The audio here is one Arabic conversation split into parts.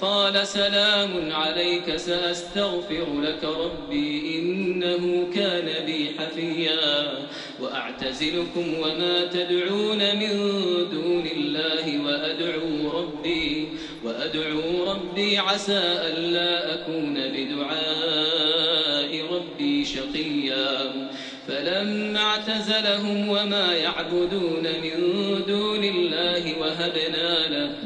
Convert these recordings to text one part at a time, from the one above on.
قال سلام عليك سأستغفر لك ربي إنه كان بي حفيا. وأعتزلكم وما تدعون من دون الله وأدعو ربي وأدعو ربي عسى ألا أكون بدعاء ربي شقيا. فلما اعتزلهم وما يعبدون من دون الله وهبنا له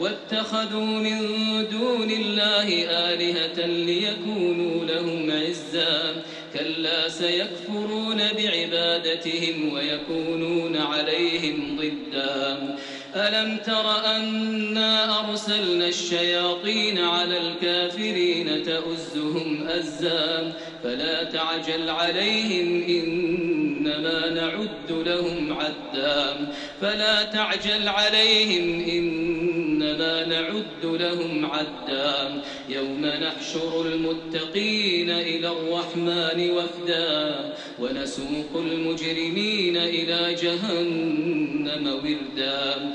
واتخذوا من دون الله آلهة ليكونوا لهم عزا. كلا سيكفرون بعبادتهم ويكونون عليهم ضدا. ألم تر أنا أرسلنا الشياطين على الكافرين تأزهم أزا؟ فلا تعجل عليهم إنما نعد لهم عدا. فلا تعجل عليهم إنما نعد لهم عدا. يوم نحشر المتقين إلى الرحمن وفدا. ونسوق المجرمين إلى جهنم وردا.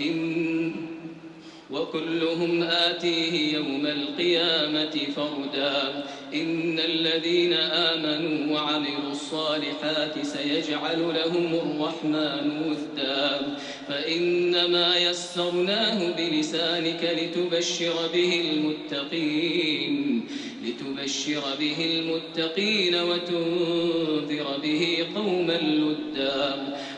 إن وكلهم آتيه يوم القيامة فردا. إن الذين آمنوا وعملوا الصالحات سيجعل لهم الرحمن وثدا فإنما يسرناه بلسانك لتبشر به المتقين لتبشر به المتقين وتنذر به قوما لدا.